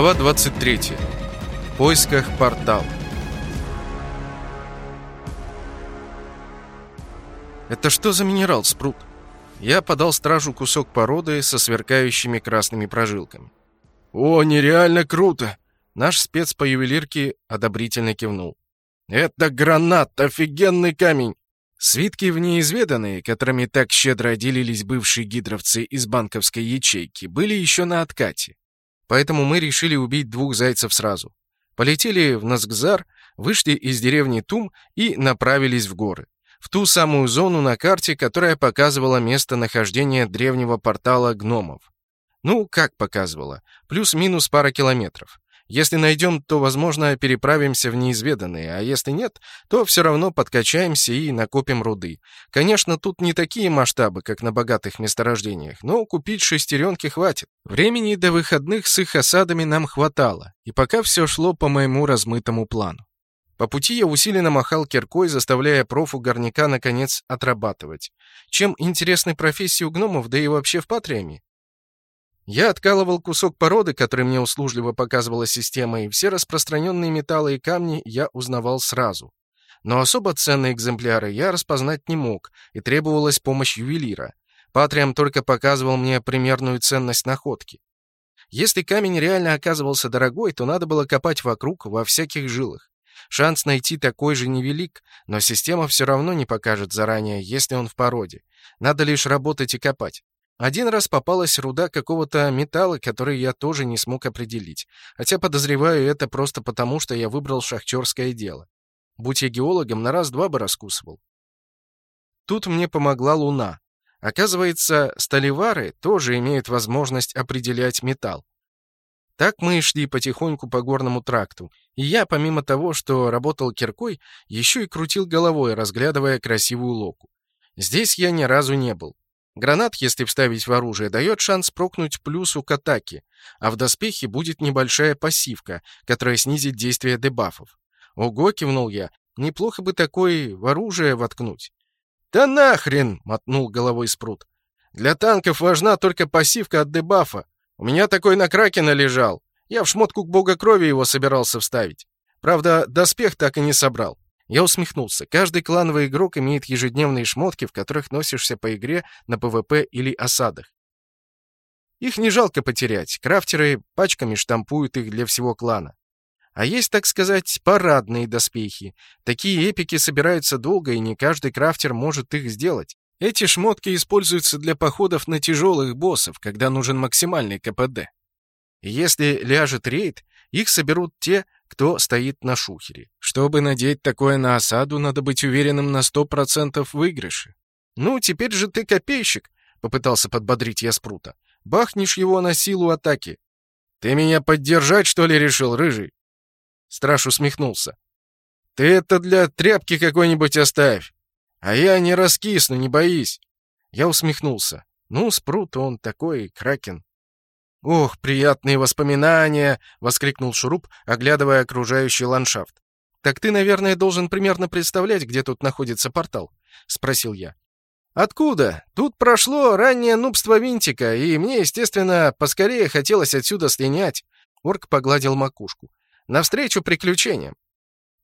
Глава 23. В поисках портала. Это что за минерал, спрут? Я подал стражу кусок породы со сверкающими красными прожилками. О, нереально круто! Наш спец по ювелирке одобрительно кивнул. Это гранат, офигенный камень! Свитки в неизведанные, которыми так щедро делились бывшие гидровцы из банковской ячейки, были еще на откате. Поэтому мы решили убить двух зайцев сразу. Полетели в Назгзар, вышли из деревни Тум и направились в горы. В ту самую зону на карте, которая показывала местонахождение древнего портала гномов. Ну, как показывала? Плюс-минус пара километров. Если найдем, то, возможно, переправимся в неизведанные, а если нет, то все равно подкачаемся и накопим руды. Конечно, тут не такие масштабы, как на богатых месторождениях, но купить шестеренки хватит. Времени до выходных с их осадами нам хватало, и пока все шло по моему размытому плану. По пути я усиленно махал киркой, заставляя профу горняка наконец отрабатывать. Чем интересны профессии у гномов, да и вообще в Патриаме? Я откалывал кусок породы, который мне услужливо показывала система, и все распространенные металлы и камни я узнавал сразу. Но особо ценные экземпляры я распознать не мог, и требовалась помощь ювелира. Патриам только показывал мне примерную ценность находки. Если камень реально оказывался дорогой, то надо было копать вокруг, во всяких жилах. Шанс найти такой же невелик, но система все равно не покажет заранее, если он в породе. Надо лишь работать и копать. Один раз попалась руда какого-то металла, который я тоже не смог определить. Хотя подозреваю это просто потому, что я выбрал шахтерское дело. Будь я геологом, на раз-два бы раскусывал. Тут мне помогла Луна. Оказывается, сталевары тоже имеют возможность определять металл. Так мы и шли потихоньку по горному тракту, и я, помимо того, что работал киркой, еще и крутил головой, разглядывая красивую локу. Здесь я ни разу не был. Гранат, если вставить в оружие, дает шанс прокнуть плюсу к атаке, а в доспехе будет небольшая пассивка, которая снизит действие дебафов. «Ого!» — кивнул я. «Неплохо бы такой в оружие воткнуть». «Да нахрен!» — мотнул головой Спрут. «Для танков важна только пассивка от дебафа. У меня такой на Кракена лежал. Я в шмотку бога крови его собирался вставить. Правда, доспех так и не собрал. Я усмехнулся. Каждый клановый игрок имеет ежедневные шмотки, в которых носишься по игре на ПВП или осадах. Их не жалко потерять. Крафтеры пачками штампуют их для всего клана. А есть, так сказать, парадные доспехи. Такие эпики собираются долго, и не каждый крафтер может их сделать. Эти шмотки используются для походов на тяжелых боссов, когда нужен максимальный КПД. Если ляжет рейд, их соберут те, кто стоит на шухере. Чтобы надеть такое на осаду, надо быть уверенным на сто процентов выигрыше. «Ну, теперь же ты копейщик», — попытался подбодрить я Спрута. «Бахнешь его на силу атаки». «Ты меня поддержать, что ли, решил, рыжий?» Страж усмехнулся. «Ты это для тряпки какой-нибудь оставь. А я не раскисну, не боись». Я усмехнулся. «Ну, Спрут, он такой, кракен. «Ох, приятные воспоминания!» — воскликнул Шуруп, оглядывая окружающий ландшафт. «Так ты, наверное, должен примерно представлять, где тут находится портал?» — спросил я. «Откуда? Тут прошло раннее нубство винтика, и мне, естественно, поскорее хотелось отсюда слинять». Орк погладил макушку. «Навстречу приключениям».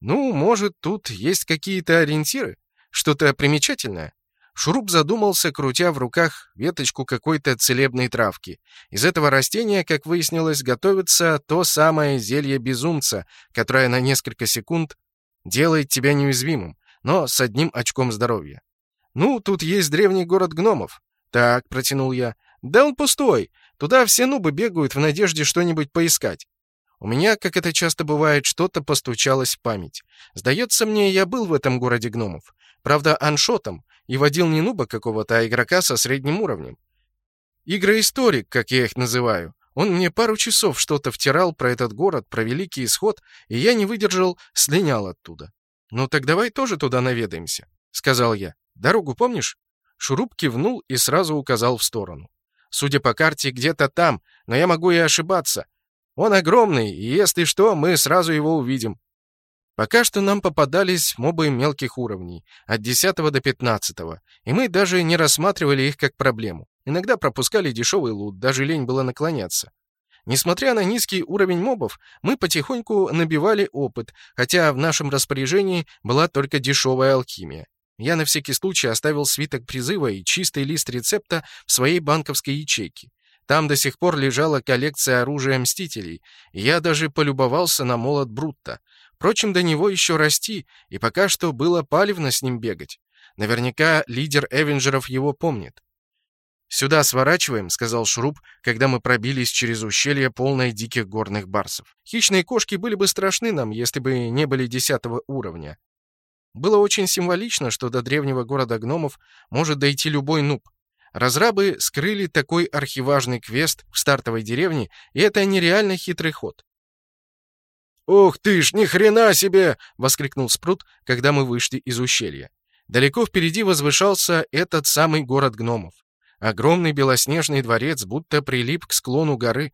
«Ну, может, тут есть какие-то ориентиры? Что-то примечательное?» Шуруп задумался, крутя в руках веточку какой-то целебной травки. Из этого растения, как выяснилось, готовится то самое зелье безумца, которое на несколько секунд делает тебя неуязвимым, но с одним очком здоровья. «Ну, тут есть древний город гномов». «Так», — протянул я. «Да он пустой. Туда все нубы бегают в надежде что-нибудь поискать». У меня, как это часто бывает, что-то постучалось в память. Сдается мне, я был в этом городе гномов. Правда, аншотом, и водил не нуба какого-то, а игрока со средним уровнем. Игроисторик, как я их называю. Он мне пару часов что-то втирал про этот город, про Великий Исход, и я не выдержал, слинял оттуда. «Ну так давай тоже туда наведаемся», — сказал я. «Дорогу помнишь?» Шуруп кивнул и сразу указал в сторону. «Судя по карте, где-то там, но я могу и ошибаться. Он огромный, и если что, мы сразу его увидим. Пока что нам попадались мобы мелких уровней, от 10 до 15, и мы даже не рассматривали их как проблему. Иногда пропускали дешевый лут, даже лень было наклоняться. Несмотря на низкий уровень мобов, мы потихоньку набивали опыт, хотя в нашем распоряжении была только дешевая алхимия. Я на всякий случай оставил свиток призыва и чистый лист рецепта в своей банковской ячейке. Там до сих пор лежала коллекция оружия Мстителей, и я даже полюбовался на молот Брутта. Впрочем, до него еще расти, и пока что было палевно с ним бегать. Наверняка лидер Эвенджеров его помнит. «Сюда сворачиваем», — сказал Шруб, когда мы пробились через ущелье, полное диких горных барсов. «Хищные кошки были бы страшны нам, если бы не были десятого уровня. Было очень символично, что до древнего города гномов может дойти любой нуб. Разрабы скрыли такой архиважный квест в стартовой деревне, и это нереально хитрый ход. «Ух ты ж, ни хрена себе!» — воскликнул Спрут, когда мы вышли из ущелья. Далеко впереди возвышался этот самый город гномов. Огромный белоснежный дворец будто прилип к склону горы,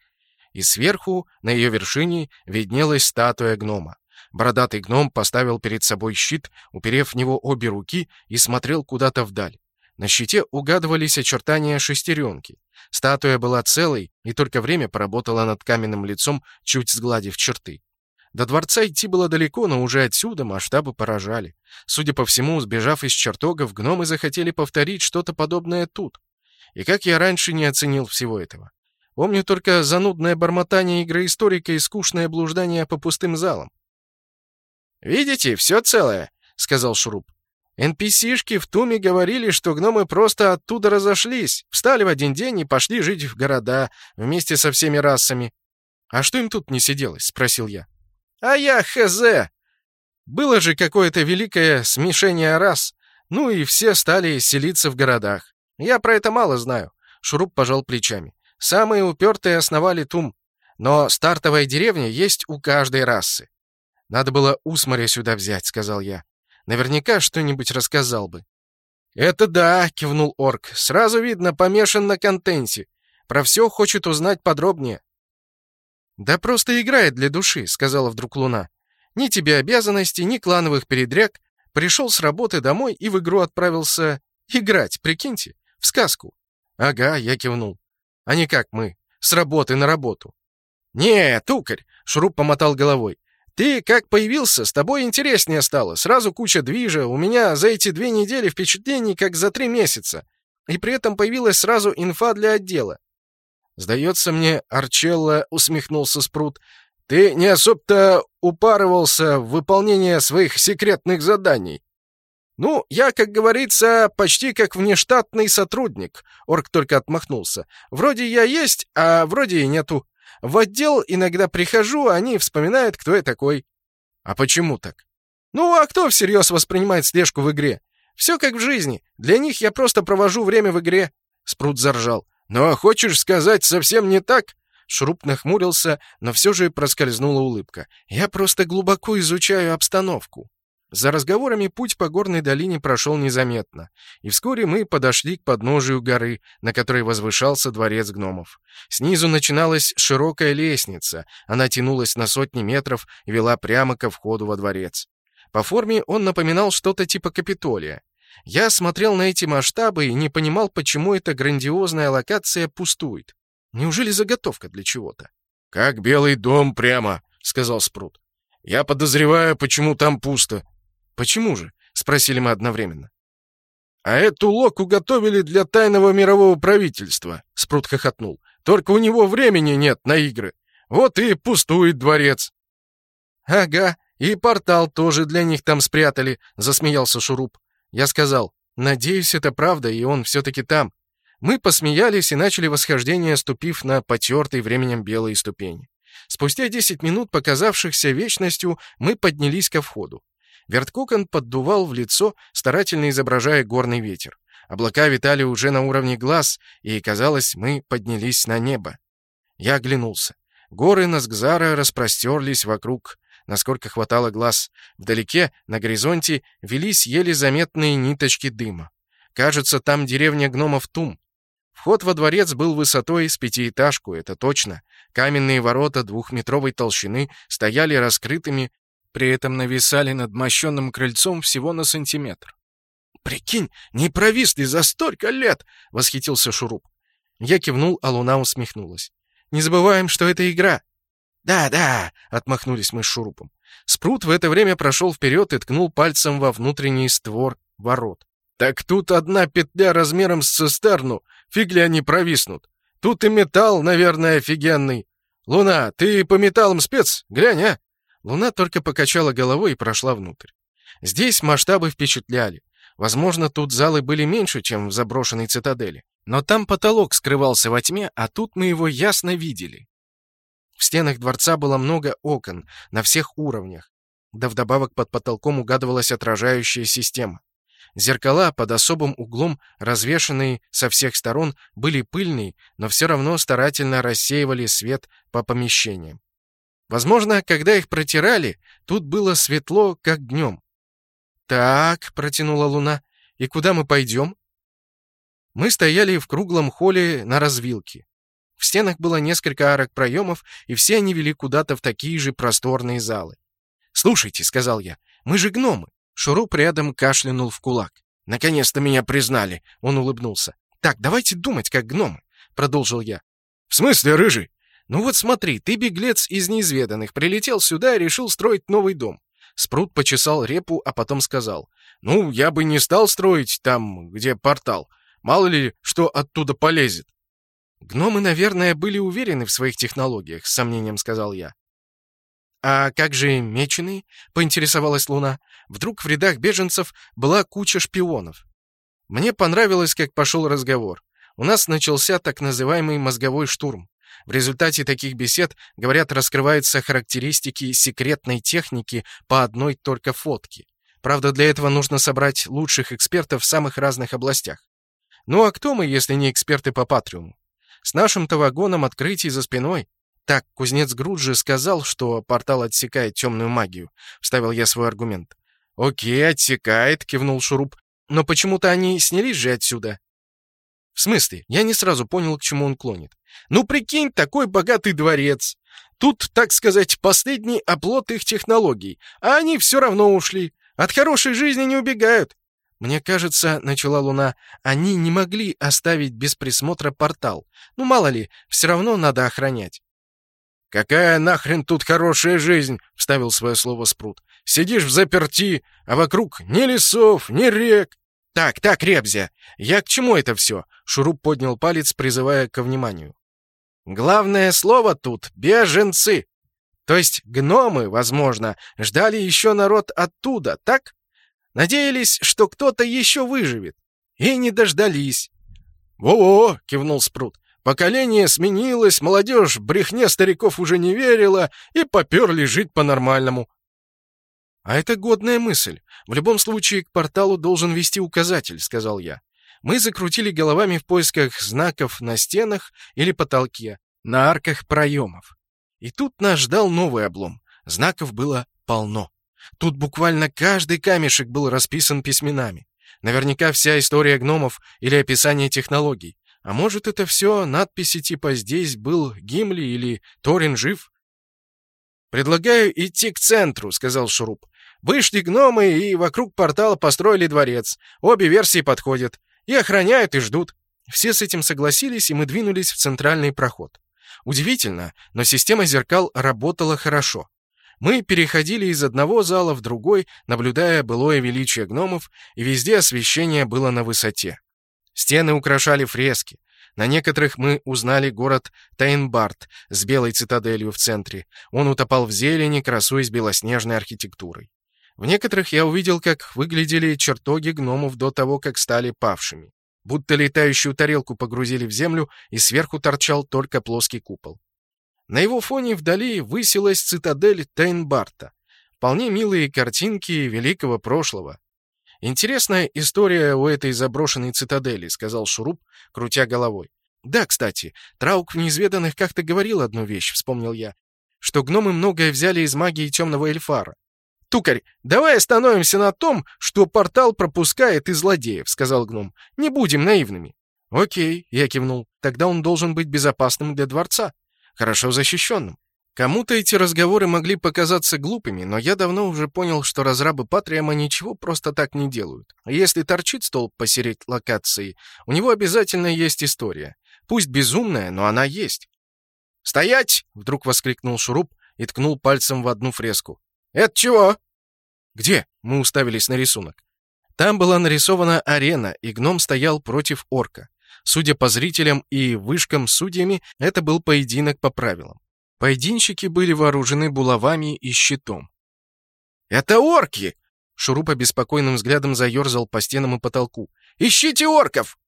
и сверху, на ее вершине, виднелась статуя гнома. Бородатый гном поставил перед собой щит, уперев в него обе руки, и смотрел куда-то вдаль. На щите угадывались очертания шестеренки. Статуя была целой, и только время поработало над каменным лицом, чуть сгладив черты. До дворца идти было далеко, но уже отсюда масштабы поражали. Судя по всему, сбежав из чертогов, гномы захотели повторить что-то подобное тут. И как я раньше не оценил всего этого. Помню только занудное бормотание игроисторика и скучное блуждание по пустым залам. «Видите, все целое», — сказал Шуруп. «NPC-шки в Туме говорили, что гномы просто оттуда разошлись, встали в один день и пошли жить в города вместе со всеми расами». «А что им тут не сиделось?» — спросил я. «А я хз! Было же какое-то великое смешение рас, ну и все стали селиться в городах. Я про это мало знаю». Шуруп пожал плечами. «Самые упертые основали Тум, но стартовая деревня есть у каждой расы. «Надо было Усмаря сюда взять», — сказал я. «Наверняка что-нибудь рассказал бы». «Это да», — кивнул орк. «Сразу видно, помешан на контенте. Про все хочет узнать подробнее». «Да просто играет для души», — сказала вдруг Луна. «Ни тебе обязанностей, ни клановых передряг. Пришел с работы домой и в игру отправился играть, прикиньте, в сказку». «Ага», — я кивнул. «А не как мы, с работы на работу». «Не, тукарь», — Шуруп помотал головой. Ты как появился, с тобой интереснее стало. Сразу куча движа. У меня за эти две недели впечатлений, как за три месяца. И при этом появилась сразу инфа для отдела. Сдается мне, Арчелло усмехнулся Спрут, ты не особо-то упарывался в выполнение своих секретных заданий. Ну, я, как говорится, почти как внештатный сотрудник. Орк только отмахнулся. Вроде я есть, а вроде и нету. В отдел иногда прихожу, а они вспоминают, кто я такой. А почему так? Ну, а кто всерьез воспринимает слежку в игре? Все как в жизни. Для них я просто провожу время в игре. Спрут заржал. Ну, а хочешь сказать, совсем не так? Шруп нахмурился, но все же проскользнула улыбка. Я просто глубоко изучаю обстановку. За разговорами путь по горной долине прошел незаметно, и вскоре мы подошли к подножию горы, на которой возвышался дворец гномов. Снизу начиналась широкая лестница, она тянулась на сотни метров и вела прямо ко входу во дворец. По форме он напоминал что-то типа Капитолия. Я смотрел на эти масштабы и не понимал, почему эта грандиозная локация пустует. Неужели заготовка для чего-то? «Как Белый дом прямо», — сказал Спрут. «Я подозреваю, почему там пусто. «Почему же?» — спросили мы одновременно. «А эту локу готовили для тайного мирового правительства», — Спрут хохотнул. «Только у него времени нет на игры. Вот и пустует дворец». «Ага, и портал тоже для них там спрятали», — засмеялся Шуруп. Я сказал, «Надеюсь, это правда, и он все-таки там». Мы посмеялись и начали восхождение, ступив на потертые временем белые ступени. Спустя десять минут, показавшихся вечностью, мы поднялись ко входу. Верткокон поддувал в лицо, старательно изображая горный ветер. Облака витали уже на уровне глаз, и, казалось, мы поднялись на небо. Я оглянулся. Горы Назгзара распростерлись вокруг, насколько хватало глаз. Вдалеке, на горизонте, велись еле заметные ниточки дыма. Кажется, там деревня гномов Тум. Вход во дворец был высотой с пятиэтажку, это точно. Каменные ворота двухметровой толщины стояли раскрытыми, при этом нависали над мощенным крыльцом всего на сантиметр. «Прикинь, не провисли за столько лет!» — восхитился Шуруп. Я кивнул, а луна усмехнулась. Не забываем, что это игра». «Да, да», — отмахнулись мы с Шурупом. Спрут в это время прошел вперед и ткнул пальцем во внутренний створ ворот. «Так тут одна петля размером с цистерну, фиг ли они провиснут. Тут и металл, наверное, офигенный. Луна, ты по металлам спец? Глянь, а!» Луна только покачала головой и прошла внутрь. Здесь масштабы впечатляли. Возможно, тут залы были меньше, чем в заброшенной цитадели. Но там потолок скрывался во тьме, а тут мы его ясно видели. В стенах дворца было много окон, на всех уровнях. Да вдобавок под потолком угадывалась отражающая система. Зеркала под особым углом, развешанные со всех сторон, были пыльные, но все равно старательно рассеивали свет по помещениям. Возможно, когда их протирали, тут было светло, как днем. «Так», — протянула луна, — «и куда мы пойдем?» Мы стояли в круглом холле на развилке. В стенах было несколько арок проемов, и все они вели куда-то в такие же просторные залы. «Слушайте», — сказал я, — «мы же гномы». Шуруп рядом кашлянул в кулак. «Наконец-то меня признали», — он улыбнулся. «Так, давайте думать, как гномы», — продолжил я. «В смысле, рыжий?» «Ну вот смотри, ты беглец из неизведанных, прилетел сюда и решил строить новый дом. Спрут почесал репу, а потом сказал. «Ну, я бы не стал строить там, где портал. Мало ли, что оттуда полезет». «Гномы, наверное, были уверены в своих технологиях», — с сомнением сказал я. «А как же меченые?» — поинтересовалась Луна. «Вдруг в рядах беженцев была куча шпионов?» Мне понравилось, как пошел разговор. У нас начался так называемый мозговой штурм. В результате таких бесед, говорят, раскрываются характеристики секретной техники по одной только фотке. Правда, для этого нужно собрать лучших экспертов в самых разных областях. Ну а кто мы, если не эксперты по Патриуму? С нашим-то вагоном открытий за спиной. Так, кузнец Груджи сказал, что портал отсекает темную магию. Вставил я свой аргумент. «Окей, отсекает», — кивнул Шуруп. «Но почему-то они снялись же отсюда». «В смысле?» Я не сразу понял, к чему он клонит. Ну, прикинь, такой богатый дворец. Тут, так сказать, последний оплот их технологий, а они все равно ушли. От хорошей жизни не убегают. Мне кажется, начала Луна, они не могли оставить без присмотра портал. Ну, мало ли, все равно надо охранять. «Какая нахрен тут хорошая жизнь?» — вставил свое слово Спрут. «Сидишь в заперти, а вокруг ни лесов, ни рек». «Так, так, Ребзя, я к чему это все?» Шуруп поднял палец, призывая ко вниманию. Главное слово тут — беженцы. То есть гномы, возможно, ждали еще народ оттуда, так? Надеялись, что кто-то еще выживет. И не дождались. «Во-во!» — кивнул Спрут. «Поколение сменилось, молодежь брехне стариков уже не верила и поперли жить по-нормальному». «А это годная мысль. В любом случае к порталу должен вести указатель», — сказал я. Мы закрутили головами в поисках знаков на стенах или потолке, на арках проемов. И тут нас ждал новый облом. Знаков было полно. Тут буквально каждый камешек был расписан письменами. Наверняка вся история гномов или описание технологий. А может, это все надписи типа «Здесь был Гимли» или «Торин жив»? «Предлагаю идти к центру», — сказал Шуруп. «Вышли гномы и вокруг портала построили дворец. Обе версии подходят. И охраняют, и ждут. Все с этим согласились, и мы двинулись в центральный проход. Удивительно, но система зеркал работала хорошо. Мы переходили из одного зала в другой, наблюдая былое величие гномов, и везде освещение было на высоте. Стены украшали фрески. На некоторых мы узнали город Тайнбарт с белой цитаделью в центре. Он утопал в зелени, красуясь белоснежной архитектурой. В некоторых я увидел, как выглядели чертоги гномов до того, как стали павшими. Будто летающую тарелку погрузили в землю, и сверху торчал только плоский купол. На его фоне вдали высилась цитадель Тейнбарта. Вполне милые картинки великого прошлого. «Интересная история у этой заброшенной цитадели», — сказал Шуруп, крутя головой. «Да, кстати, Траук в неизведанных как-то говорил одну вещь», — вспомнил я, «что гномы многое взяли из магии темного эльфара. «Тукарь, давай остановимся на том, что портал пропускает и злодеев», — сказал гном. «Не будем наивными». «Окей», — я кивнул. «Тогда он должен быть безопасным для дворца. Хорошо защищенным». Кому-то эти разговоры могли показаться глупыми, но я давно уже понял, что разрабы Патриама ничего просто так не делают. Если торчит столб посереть локации, у него обязательно есть история. Пусть безумная, но она есть. «Стоять!» — вдруг воскликнул Шуруп и ткнул пальцем в одну фреску. «Это чего?» «Где?» — мы уставились на рисунок. Там была нарисована арена, и гном стоял против орка. Судя по зрителям и вышкам судьями, это был поединок по правилам. Поединщики были вооружены булавами и щитом. «Это орки!» Шуруп обеспокоенным взглядом заерзал по стенам и потолку. «Ищите орков!»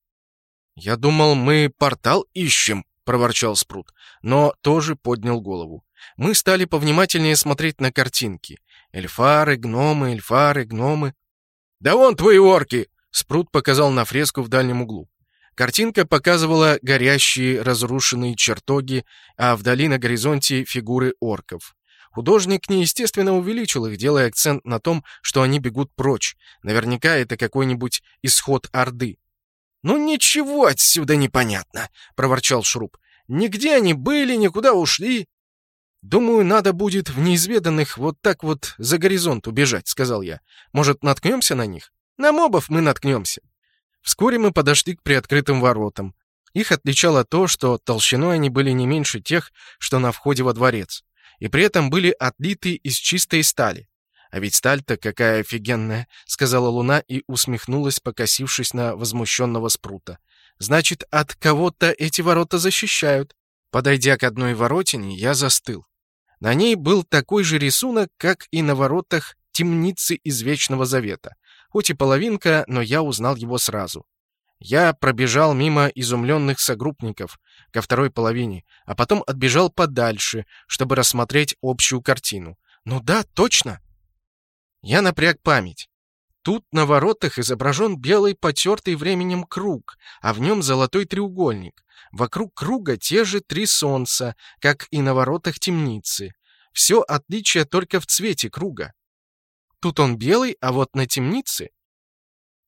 «Я думал, мы портал ищем», — проворчал Спрут, но тоже поднял голову. Мы стали повнимательнее смотреть на картинки. Эльфары, гномы, эльфары, гномы. «Да вон твои орки!» — Спрут показал на фреску в дальнем углу. Картинка показывала горящие разрушенные чертоги, а вдали на горизонте фигуры орков. Художник неестественно увеличил их, делая акцент на том, что они бегут прочь. Наверняка это какой-нибудь исход Орды. «Ну ничего отсюда непонятно», — проворчал Шруп. «Нигде они были, никуда ушли». «Думаю, надо будет в неизведанных вот так вот за горизонт убежать», — сказал я. «Может, наткнемся на них?» «На мобов мы наткнемся». Вскоре мы подошли к приоткрытым воротам. Их отличало то, что толщиной они были не меньше тех, что на входе во дворец. И при этом были отлиты из чистой стали. «А ведь сталь-то какая офигенная!» — сказала Луна и усмехнулась, покосившись на возмущенного спрута. «Значит, от кого-то эти ворота защищают». Подойдя к одной воротине, я застыл. На ней был такой же рисунок, как и на воротах темницы из Вечного Завета. Хоть и половинка, но я узнал его сразу. Я пробежал мимо изумленных согруппников ко второй половине, а потом отбежал подальше, чтобы рассмотреть общую картину. Ну да, точно. Я напряг память. Тут на воротах изображен белый потертый временем круг, а в нем золотой треугольник. Вокруг круга те же три солнца, как и на воротах темницы. Все отличие только в цвете круга. Тут он белый, а вот на темнице...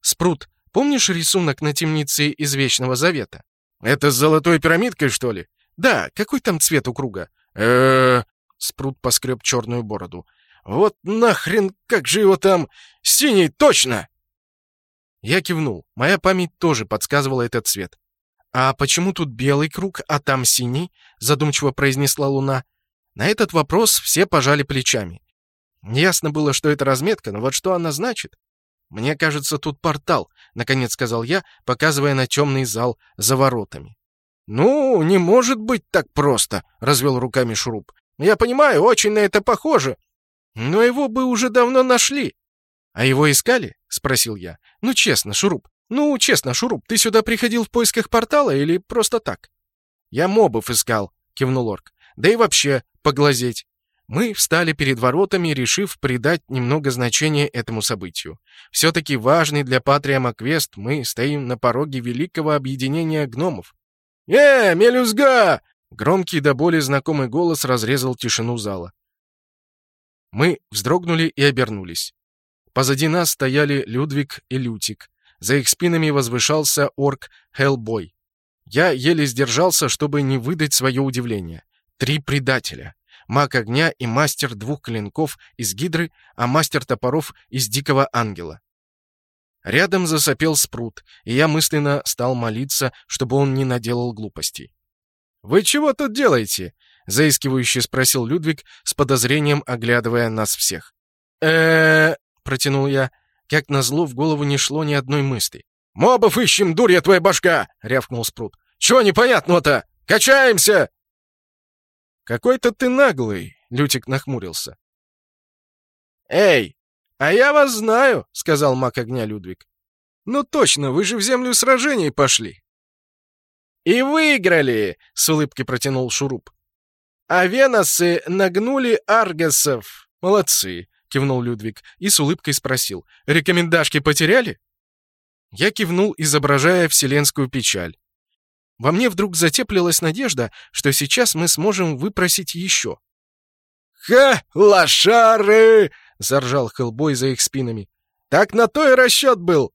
Спрут, помнишь рисунок на темнице из Вечного Завета? Это с золотой пирамидкой, что ли? Да, какой там цвет у круга? э Спрут поскреб черную бороду. Вот нахрен, как же его там... Синий, точно! Я кивнул. Моя память тоже подсказывала этот цвет. «А почему тут белый круг, а там синий?» — задумчиво произнесла Луна. На этот вопрос все пожали плечами. Неясно было, что это разметка, но вот что она значит. «Мне кажется, тут портал», — наконец сказал я, показывая на темный зал за воротами. «Ну, не может быть так просто», — развел руками Шуруп. «Я понимаю, очень на это похоже. Но его бы уже давно нашли». «А его искали?» — спросил я. «Ну, честно, Шуруп. Ну, честно, Шуруп, ты сюда приходил в поисках портала или просто так?» «Я мобов искал», — кивнул Орк. «Да и вообще, поглазеть. Мы встали перед воротами, решив придать немного значения этому событию. Все-таки важный для Патрия Маквест мы стоим на пороге великого объединения гномов. «Э, мелюзга!» Громкий до боли знакомый голос разрезал тишину зала. Мы вздрогнули и обернулись. Позади нас стояли Людвиг и Лютик. За их спинами возвышался орк Хеллбой. Я еле сдержался, чтобы не выдать свое удивление. Три предателя маг огня и мастер двух клинков из гидры, а мастер топоров из дикого ангела. Рядом засопел спрут, и я мысленно стал молиться, чтобы он не наделал глупостей. «Вы чего тут делаете?» — заискивающе спросил Людвиг, с подозрением оглядывая нас всех. э протянул я. Как назло, в голову не шло ни одной мысли. «Мобов ищем, дурья твоя башка!» — рявкнул Спрут. «Чего непонятного-то? Качаемся!» «Какой-то ты наглый!» — Лютик нахмурился. «Эй, а я вас знаю!» — сказал маг огня Людвиг. «Ну точно, вы же в землю сражений пошли!» «И выиграли!» — с улыбкой протянул Шуруп. «А веносы нагнули аргасов!» «Молодцы!» — кивнул Людвиг и с улыбкой спросил. «Рекомендашки потеряли?» Я кивнул, изображая вселенскую печаль. Во мне вдруг затеплилась надежда, что сейчас мы сможем выпросить еще. «Ха, лошары!» — заржал Хеллбой за их спинами. «Так на то и расчет был!»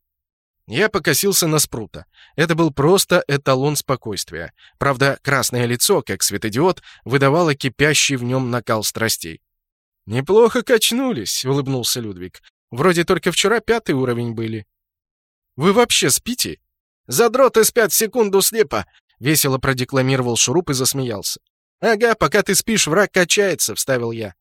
Я покосился на Спрута. Это был просто эталон спокойствия. Правда, красное лицо, как светодиод, выдавало кипящий в нем накал страстей. «Неплохо качнулись», — улыбнулся Людвиг. «Вроде только вчера пятый уровень были». «Вы вообще спите?» «Задроты спят секунду слепо!» — весело продекламировал Шуруп и засмеялся. «Ага, пока ты спишь, враг качается», — вставил я.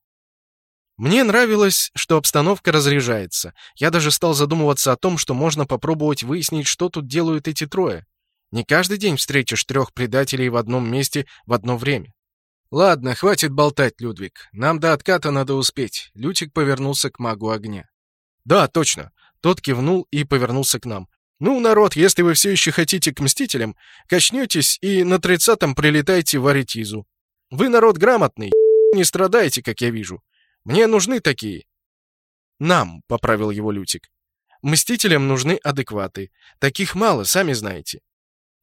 Мне нравилось, что обстановка разряжается. Я даже стал задумываться о том, что можно попробовать выяснить, что тут делают эти трое. Не каждый день встретишь трех предателей в одном месте в одно время. «Ладно, хватит болтать, Людвиг. Нам до отката надо успеть». Лютик повернулся к магу огня. «Да, точно». Тот кивнул и повернулся к нам. «Ну, народ, если вы все еще хотите к Мстителям, качнетесь и на тридцатом прилетайте в Аритизу. Вы народ грамотный, не страдаете, как я вижу. Мне нужны такие». «Нам», — поправил его Лютик. «Мстителям нужны адекваты. Таких мало, сами знаете».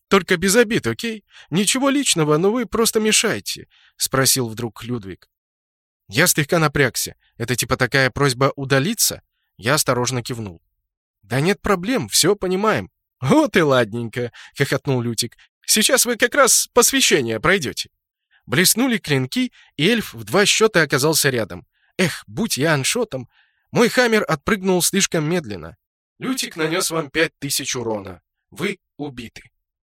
«Только без обид, окей? Ничего личного, но вы просто мешаете», — спросил вдруг Людвиг. Я слегка напрягся. Это типа такая просьба удалиться? Я осторожно кивнул. «Да нет проблем, все понимаем». «Вот и ладненько», — хохотнул Лютик. «Сейчас вы как раз посвящение пройдете». Блеснули клинки, и эльф в два счета оказался рядом. Эх, будь я аншотом! Мой хаммер отпрыгнул слишком медленно. Лютик нанес вам пять тысяч урона. Вы убиты.